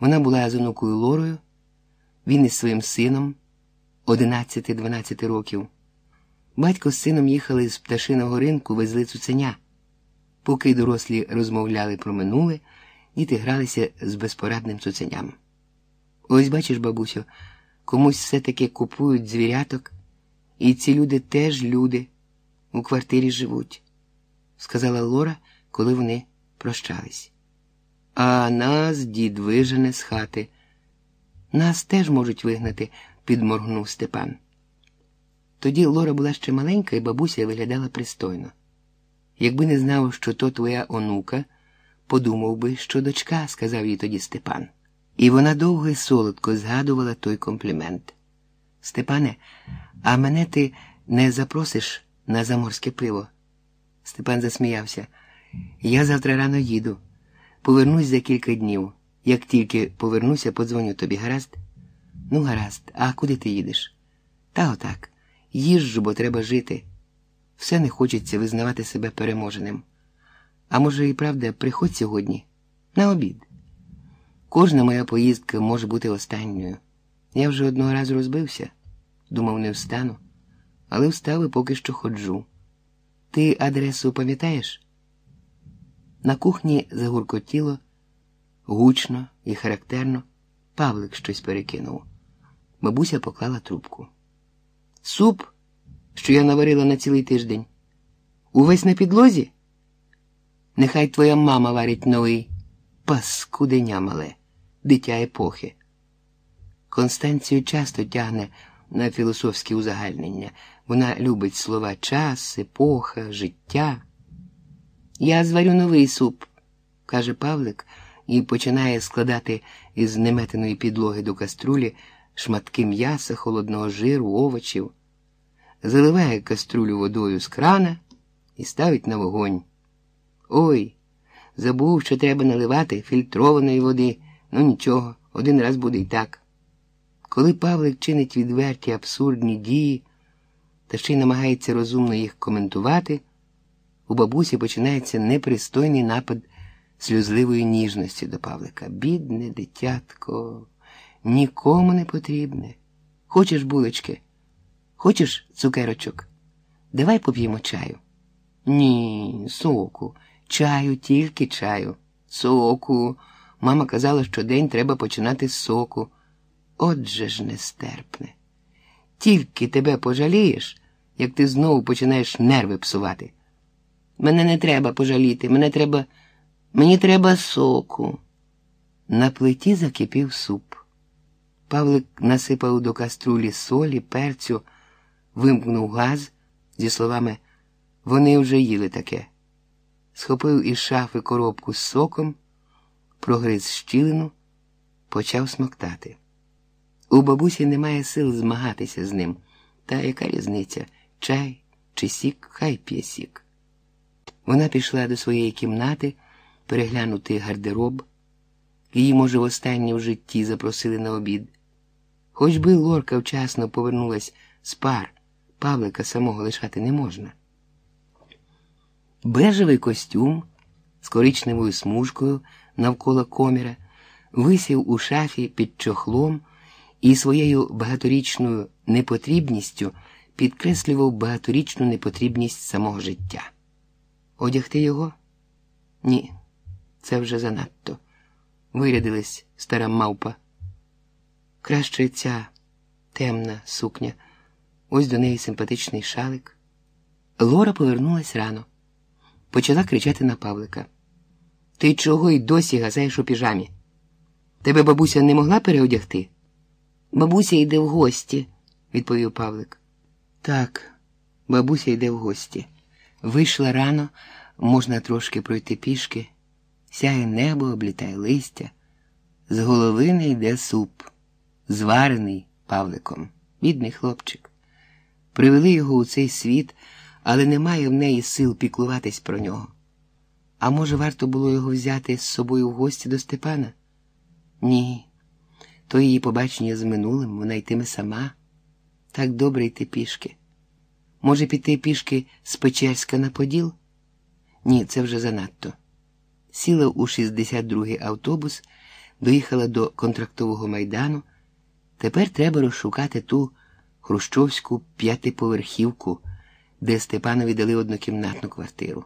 Speaker 1: Вона була з онукою Лорою, він із своїм сином 11-12 років. Батько з сином їхали з пташиного ринку, везли цуценя. Поки дорослі розмовляли про минуле, діти гралися з безпорадним цуценям. Ось бачиш, бабусю, комусь все-таки купують звіряток, і ці люди теж люди у квартирі живуть, сказала Лора, коли вони прощались. А нас дід вижене з хати. Нас теж можуть вигнати, підморгнув Степан. Тоді Лора була ще маленька, і бабуся виглядала пристойно. Якби не знав, що то твоя онука, подумав би, що дочка, сказав їй тоді Степан. І вона довго і солодко згадувала той комплімент. Степане, а мене ти не запросиш на заморське пиво? Степан засміявся. Я завтра рано їду. Повернусь за кілька днів. Як тільки повернуся, подзвоню тобі, гаразд? Ну, гаразд, а куди ти їдеш? Та отак. Їжджу, бо треба жити. Все не хочеться визнавати себе переможеним. А може, і правда, приходь сьогодні на обід. Кожна моя поїздка може бути останньою. Я вже одного разу розбився, думав, не встану, але встав і поки що ходжу. Ти адресу пам'ятаєш? На кухні загуркотіло гучно і характерно. Павлик щось перекинув. Бабуся поклала трубку. Суп, що я наварила на цілий тиждень. Увесь на підлозі? Нехай твоя мама варить новий паскуденя мале, дитя епохи. Констанцію часто тягне на філософські узагальнення. Вона любить слова час, епоха, життя. Я зварю новий суп, каже Павлик і починає складати із неметеної підлоги до каструлі шматки м'яса, холодного жиру, овочів, заливає каструлю водою з крана і ставить на вогонь. Ой, забув, що треба наливати фільтрованої води. Ну нічого, один раз буде і так. Коли Павлик чинить відверті абсурдні дії та ще й намагається розумно їх коментувати, у бабусі починається непристойний напад сльозливої ніжності до Павлика. Бідне дитятко, нікому не потрібне. Хочеш булочки? Хочеш цукерочок? Давай поп'ємо чаю. Ні, соку. Чаю, тільки чаю. Соку. Мама казала, що день треба починати з соку. Отже ж нестерпне. Тільки тебе пожалієш, як ти знову починаєш нерви псувати. Мене не треба пожаліти, мене треба. Мені треба соку. На плиті закипів суп. Павлик насипав до каструлі солі, перцю, вимкнув газ зі словами Вони вже їли таке. Схопив із шафи коробку з соком, прогриз щілину, почав смоктати. У бабусі немає сил змагатися з ним. Та яка різниця чай чи сік, хай п'є сік. Вона пішла до своєї кімнати переглянути гардероб. Її, може, востаннє в житті запросили на обід. Хоч би Лорка вчасно повернулась з пар, Павлика самого лишати не можна. Бежевий костюм з коричневою смужкою навколо коміра висів у шафі під чохлом і своєю багаторічною непотрібністю підкреслював багаторічну непотрібність самого життя. Одягти його? Ні, це вже занадто. Вирядилась стара мавпа. Краще ця темна сукня, ось до неї симпатичний шалик. Лора повернулась рано, почала кричати на Павлика. Ти чого й досі газаєш у піжамі? Тебе бабуся не могла переодягти? Бабуся йде в гості, відповів Павлик. Так, бабуся йде в гості. Вийшла рано, можна трошки пройти пішки, сяє небо, облітає листя, з голови не йде суп, зварений Павликом, бідний хлопчик. Привели його у цей світ, але немає в неї сил піклуватись про нього. А може, варто було його взяти з собою в гості до Степана? Ні. То її побачення з минулим вона йтиме сама. Так добре йти пішки. Може, піти пішки з Печерська на Поділ? Ні, це вже занадто. Сіла у 62-й автобус, доїхала до контрактового майдану. Тепер треба розшукати ту хрущовську п'ятиповерхівку, де Степанові дали однокімнатну квартиру.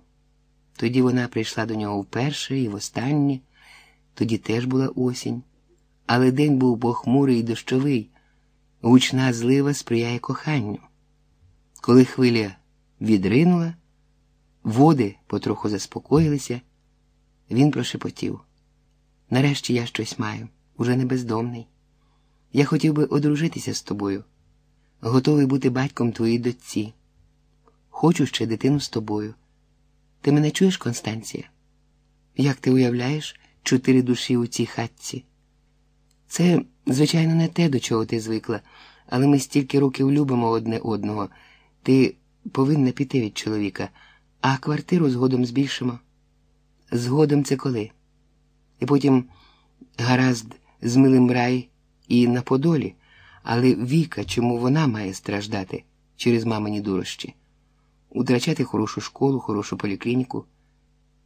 Speaker 1: Тоді вона прийшла до нього вперше і востаннє, тоді теж була осінь, але день був похмурий і дощовий, гучна злива сприяє коханню. Коли хвиля відринула, води потроху заспокоїлися, він прошепотів. Нарешті я щось маю, уже не бездомний. Я хотів би одружитися з тобою, готовий бути батьком твоїй дочці. Хочу ще дитину з тобою. Ти мене чуєш, Констанція? Як ти уявляєш чотири душі у цій хатці? Це, звичайно, не те, до чого ти звикла, але ми стільки років любимо одне одного. Ти повинна піти від чоловіка, а квартиру згодом збільшимо. Згодом це коли? І потім гаразд з милим рай і на Подолі, але Віка, чому вона має страждати через мамині дурощі, утрачати хорошу школу, хорошу поліклініку,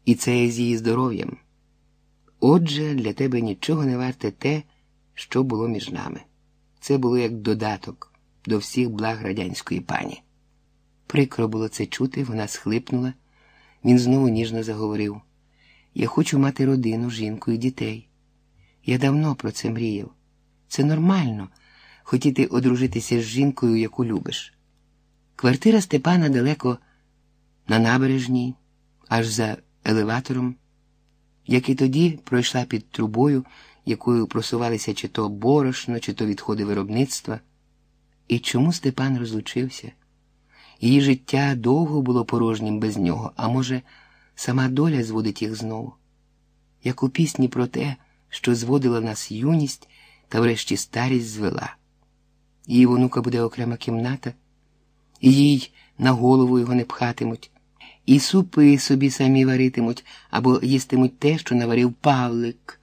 Speaker 1: і це з її здоров'ям. Отже, для тебе нічого не варте те, що було між нами. Це було як додаток до всіх благ радянської пані. Прикро було це чути, вона схлипнула. Він знову ніжно заговорив: Я хочу мати родину, жінку і дітей. Я давно про це мріяв. Це нормально хотіти одружитися з жінкою, яку любиш. Квартира Степана далеко на набережній, аж за елеватором, як і тоді пройшла під трубою, якою просувалися чи то борошно, чи то відходи виробництва. І чому Степан розлучився? Її життя довго було порожнім без нього, а може, сама доля зводить їх знову, як у пісні про те, що зводила нас юність та врешті старість звела. Її онука буде окрема кімната, їй на голову його не пхатимуть, і супи собі самі варитимуть або їстимуть те, що наварив Павлик.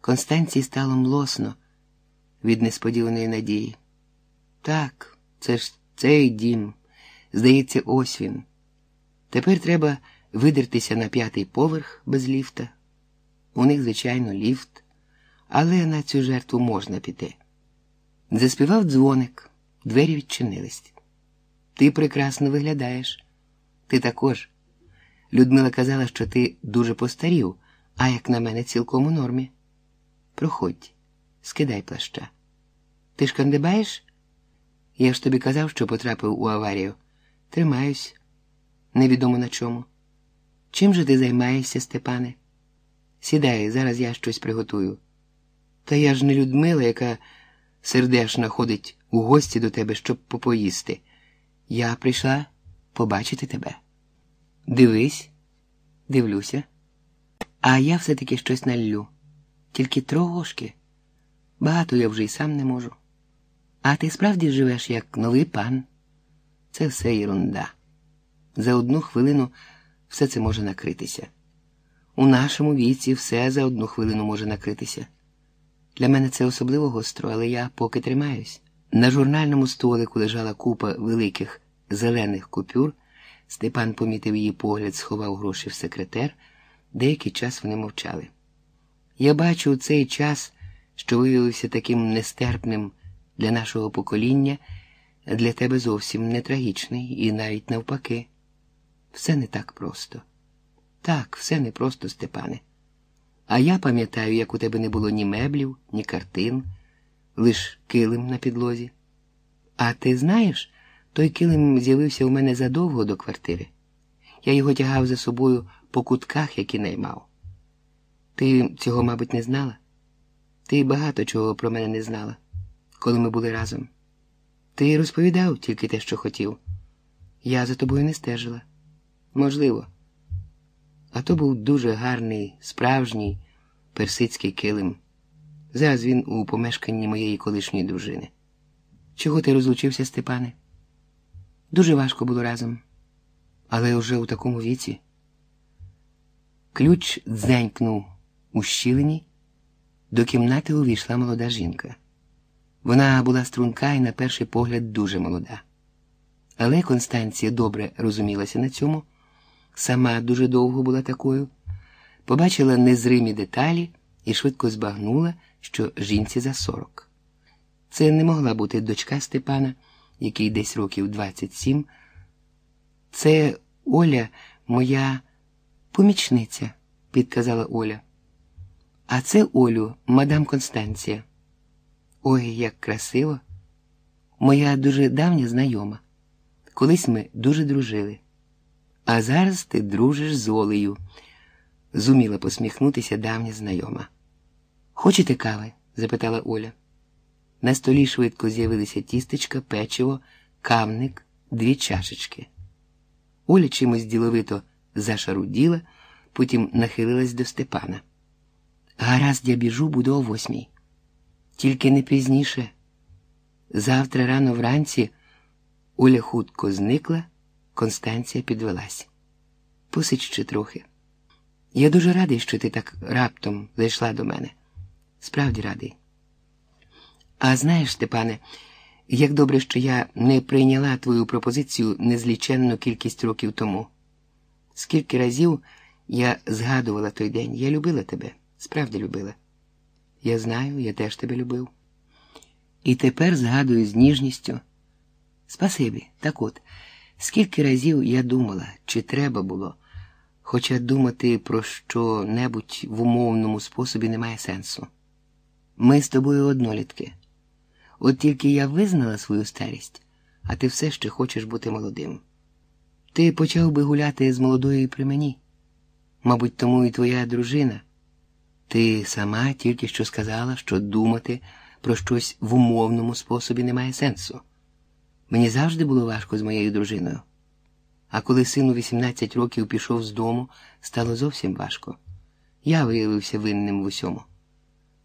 Speaker 1: Констанції стало млосно від несподіваної надії. Так, це ж цей дім. Здається, ось він. Тепер треба видертися на п'ятий поверх без ліфта. У них, звичайно, ліфт, але на цю жертву можна піти. Заспівав дзвоник, двері відчинились. Ти прекрасно виглядаєш. Ти також. Людмила казала, що ти дуже постарів, а як на мене, цілком у нормі. Проходь, скидай плаща. Ти ж кандибаєш? Я ж тобі казав, що потрапив у аварію. Тримаюсь, невідомо на чому. Чим же ти займаєшся, Степане? Сідай, зараз я щось приготую. Та я ж не Людмила, яка сердешна ходить у гості до тебе, щоб попоїсти. Я прийшла побачити тебе. Дивись, дивлюся, а я все-таки щось наллю. Тільки трошки. Багато я вже й сам не можу. А ти справді живеш як новий пан. Це все єрунда. За одну хвилину все це може накритися. У нашому віці все за одну хвилину може накритися. Для мене це особливо гостро, але я поки тримаюсь. На журнальному столику лежала купа великих зелених купюр. Степан помітив її погляд, сховав гроші в секретер. Деякий час вони мовчали. Я бачу у цей час, що виявився таким нестерпним для нашого покоління, для тебе зовсім не трагічний і навіть навпаки. Все не так просто. Так, все не просто, Степане. А я пам'ятаю, як у тебе не було ні меблів, ні картин, лиш килим на підлозі. А ти знаєш, той килим з'явився у мене задовго до квартири. Я його тягав за собою по кутках, які наймав. Ти цього, мабуть, не знала? Ти багато чого про мене не знала, коли ми були разом. Ти розповідав тільки те, що хотів. Я за тобою не стежила. Можливо. А то був дуже гарний, справжній персидський килим. Зараз він у помешканні моєї колишньої дружини. Чого ти розлучився, Степане? Дуже важко було разом, але вже у такому віці. Ключ дзенькнув у щілині, до кімнати увійшла молода жінка. Вона була струнка і, на перший погляд, дуже молода. Але Констанція добре розумілася на цьому, сама дуже довго була такою, побачила незримі деталі і швидко збагнула, що жінці за сорок. Це не могла бути дочка Степана, який десь років 27. Це Оля, моя помічниця, підказала Оля. А це Олю, мадам Констанція. Ой, як красиво! Моя дуже давня знайома. Колись ми дуже дружили. А зараз ти дружиш з Олею, зуміла посміхнутися давня знайома. Хочете кави? запитала Оля. На столі швидко з'явилися тістечка, печиво, кавник, дві чашечки. Оля чимось діловито зашаруділа, потім нахилилась до Степана. Гаразд, я біжу, буду о восьмій. Тільки не пізніше. Завтра рано вранці Оля хутко зникла, Констанція підвелась. Посидь ще трохи. Я дуже радий, що ти так раптом зайшла до мене. Справді радий. А знаєш, Степане, як добре, що я не прийняла твою пропозицію незліченну кількість років тому. Скільки разів я згадувала той день, я любила тебе, справді любила. Я знаю, я теж тебе любив. І тепер згадую з ніжністю. Спасибі, так от, скільки разів я думала, чи треба було, хоча думати про що небудь в умовному способі немає сенсу. Ми з тобою однолітки. От тільки я визнала свою старість, а ти все ще хочеш бути молодим. Ти почав би гуляти з молодою при мені. Мабуть, тому і твоя дружина. Ти сама тільки що сказала, що думати про щось в умовному способі немає сенсу. Мені завжди було важко з моєю дружиною. А коли син у 18 років пішов з дому, стало зовсім важко. Я виявився винним в усьому.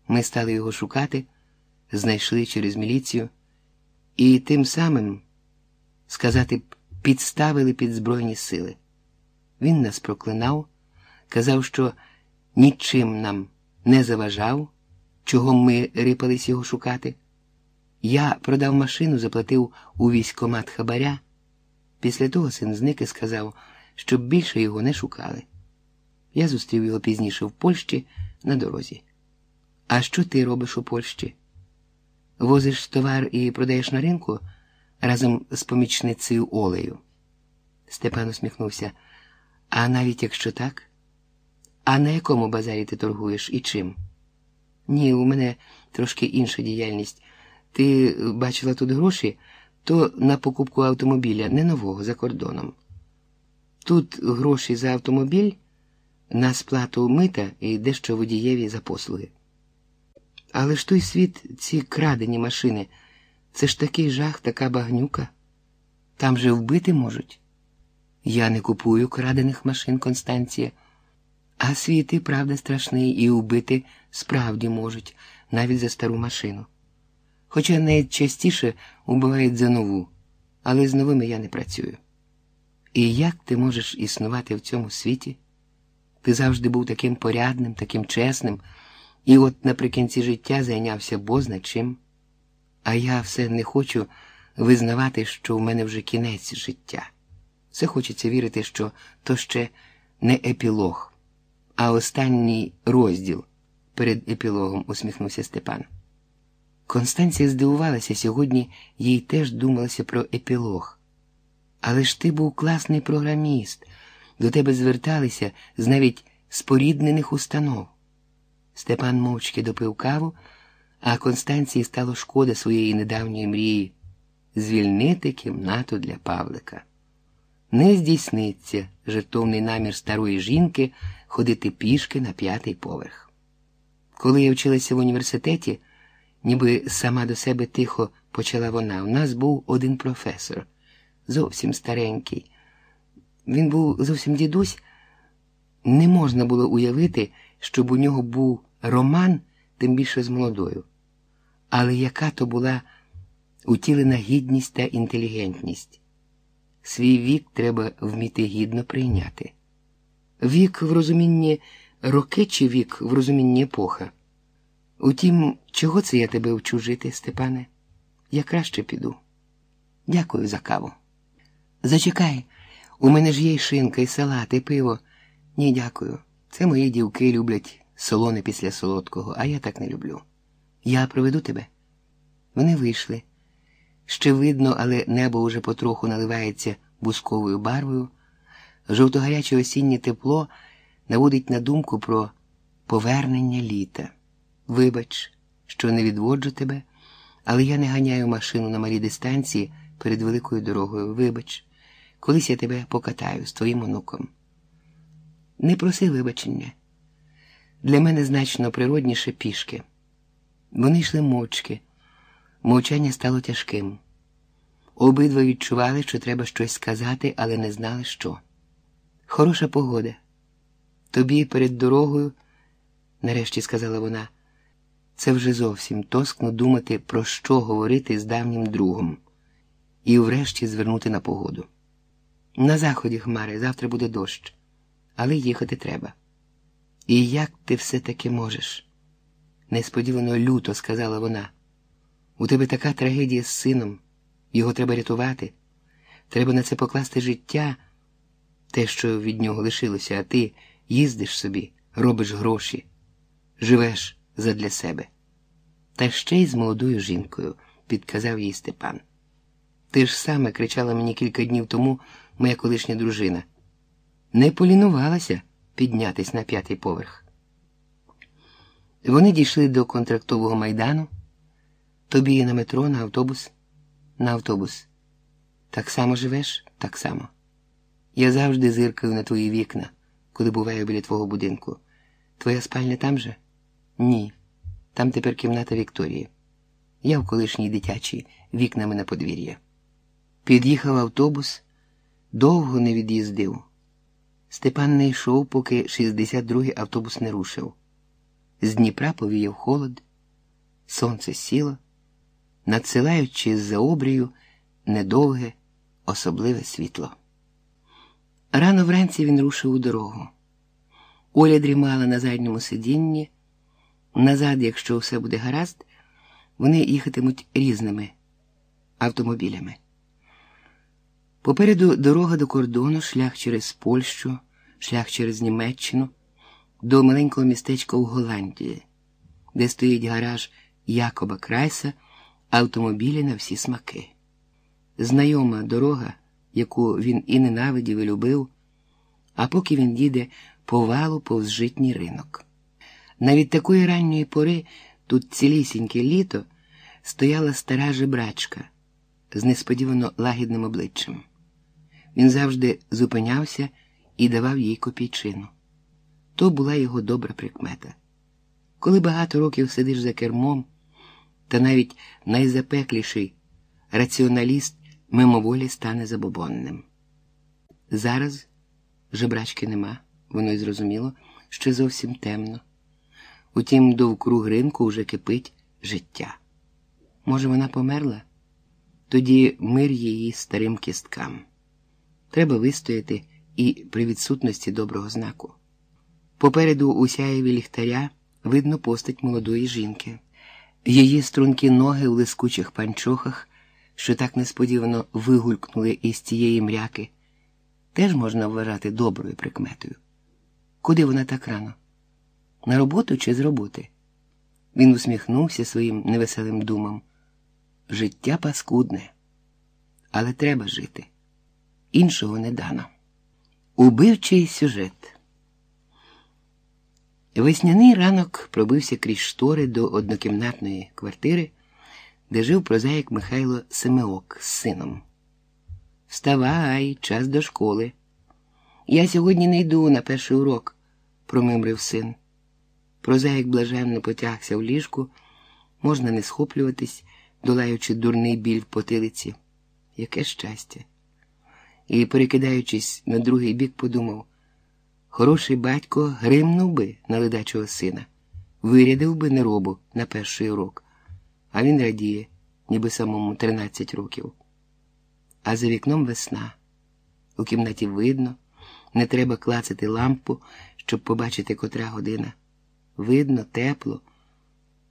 Speaker 1: Ми стали його шукати, знайшли через міліцію і тим самим, сказати, підставили під Збройні сили. Він нас проклинав, казав, що нічим нам не заважав, чого ми рипались його шукати. Я продав машину, заплатив у військомат хабаря. Після того син зник і сказав, щоб більше його не шукали. Я зустрів його пізніше в Польщі на дорозі. А що ти робиш у Польщі? Возиш товар і продаєш на ринку разом з помічницею Олею. Степан усміхнувся. А навіть якщо так, а на якому базарі ти торгуєш і чим? Ні, у мене трошки інша діяльність. Ти бачила тут гроші, то на покупку автомобіля не нового за кордоном. Тут гроші за автомобіль, на сплату мита і дещо водієві за послуги. Але ж той світ, ці крадені машини, це ж такий жах, така багнюка. Там же вбити можуть. Я не купую крадених машин, Констанція. А світ і правда страшний, і вбити справді можуть, навіть за стару машину. Хоча найчастіше убивають за нову, але з новими я не працюю. І як ти можеш існувати в цьому світі? Ти завжди був таким порядним, таким чесним, і от наприкінці життя зайнявся бозна чим. А я все не хочу визнавати, що в мене вже кінець життя. Все хочеться вірити, що то ще не епілог, а останній розділ перед епілогом, усміхнувся Степан. Констанція здивувалася сьогодні, їй теж думалося про епілог. Але ж ти був класний програміст, до тебе зверталися з навіть споріднених установ. Степан мовчки допив каву, а Констанції стало шкода своєї недавньої мрії звільнити кімнату для Павлика. Не здійсниться жертовний намір старої жінки ходити пішки на п'ятий поверх. Коли я вчилася в університеті, ніби сама до себе тихо почала вона. У нас був один професор, зовсім старенький. Він був зовсім дідусь. Не можна було уявити, щоб у нього був роман, тим більше з молодою. Але яка то була утілена гідність та інтелігентність? Свій вік треба вміти гідно прийняти. Вік в розумінні роки чи вік в розумінні епоха. Утім, чого це я тебе вчу жити, Степане? Я краще піду. Дякую за каву. Зачекай, у мене ж є й шинка, і салат, і пиво. Ні, дякую. Це мої дівки люблять солоне після солодкого, а я так не люблю. Я проведу тебе. Вони вийшли. Ще видно, але небо уже потроху наливається бусковою барвою. Жовтогаряче осіннє тепло наводить на думку про повернення літа. Вибач, що не відводжу тебе, але я не ганяю машину на малій дистанції перед великою дорогою. Вибач, колись я тебе покатаю з твоїм онуком. Не проси вибачення. Для мене значно природніше пішки. Вони йшли мовчки. Мовчання стало тяжким. Обидва відчували, що треба щось сказати, але не знали, що. Хороша погода. Тобі перед дорогою, нарешті сказала вона, це вже зовсім тоскно думати, про що говорити з давнім другом, і врешті звернути на погоду. На заході хмари завтра буде дощ, але їхати треба. І як ти все таки можеш? несподівано люто сказала вона. У тебе така трагедія з сином, його треба рятувати. Треба на це покласти життя, те, що від нього лишилося, а ти їздиш собі, робиш гроші, живеш задля себе. Та ще й з молодою жінкою, підказав їй Степан. Ти ж саме кричала мені кілька днів тому моя колишня дружина. Не полінувалася піднятись на п'ятий поверх. Вони дійшли до контрактового майдану. Тобі на метро, на автобус, на автобус. Так само живеш, так само. Я завжди зиркаю на твої вікна, коли буваю біля твого будинку. Твоя спальня там же? Ні. Там тепер кімната Вікторії. Я в колишній дитячій, вікнами на подвір'я. Під'їхав автобус, довго не від'їздив. Степан не йшов, поки 62-й автобус не рушив. З Дніпра повіяв холод, сонце сіло, надсилаючи з-за обрію недовге, особливе світло. Рано вранці він рушив у дорогу. Оля дрімала на задньому сидінні. Назад, якщо все буде гаразд, вони їхатимуть різними автомобілями. Попереду дорога до кордону, шлях через Польщу, шлях через Німеччину, до маленького містечка у Голландії, де стоїть гараж Якоба Крайса, автомобілі на всі смаки. Знайома дорога, яку він і ненавидів, і любив, а поки він їде по валу повз житній ринок. Навіть такої ранньої пори тут цілісіньке літо стояла стара жебрачка з несподівано лагідним обличчям. Він завжди зупинявся і давав їй копійчину. То була його добра прикмета. Коли багато років сидиш за кермом, та навіть найзапекліший раціоналіст мимоволі стане забобонним. Зараз жебрачки нема, воно й зрозуміло, що зовсім темно. Утім, довкруг ринку вже кипить життя. Може, вона померла? Тоді мир її старим кісткам. Треба вистояти і при відсутності доброго знаку. Попереду у сяєві ліхтаря видно постать молодої жінки. Її стрункі ноги у лискучих панчохах, що так несподівано вигулькнули із цієї мряки, теж можна вважати доброю прикметою. Куди вона так рано? На роботу чи з роботи? Він усміхнувся своїм невеселим думам. Життя паскудне, але треба жити. Іншого не дано. Убивчий сюжет. Весняний ранок пробився крізь штори до однокімнатної квартири, де жив прозаїк Михайло Семеок з сином. Вставай, час до школи. Я сьогодні не йду на перший урок, промимрив син. Прозаїк блаженно потягся в ліжку, можна не схоплюватись, долаючи дурний біль в потилиці. Яке щастя! І, перекидаючись на другий бік, подумав. Хороший батько гримнув би на ледачого сина, вирядив би неробу на перший урок, а він радіє, ніби самому 13 років. А за вікном весна. У кімнаті видно, не треба клацати лампу, щоб побачити котра година. Видно, тепло.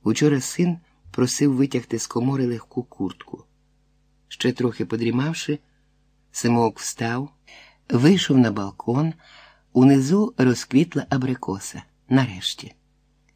Speaker 1: Учора син просив витягти з комори легку куртку. Ще трохи подрімавши, Симок встав, вийшов на балкон, унизу розквітла абрикоса. Нарешті.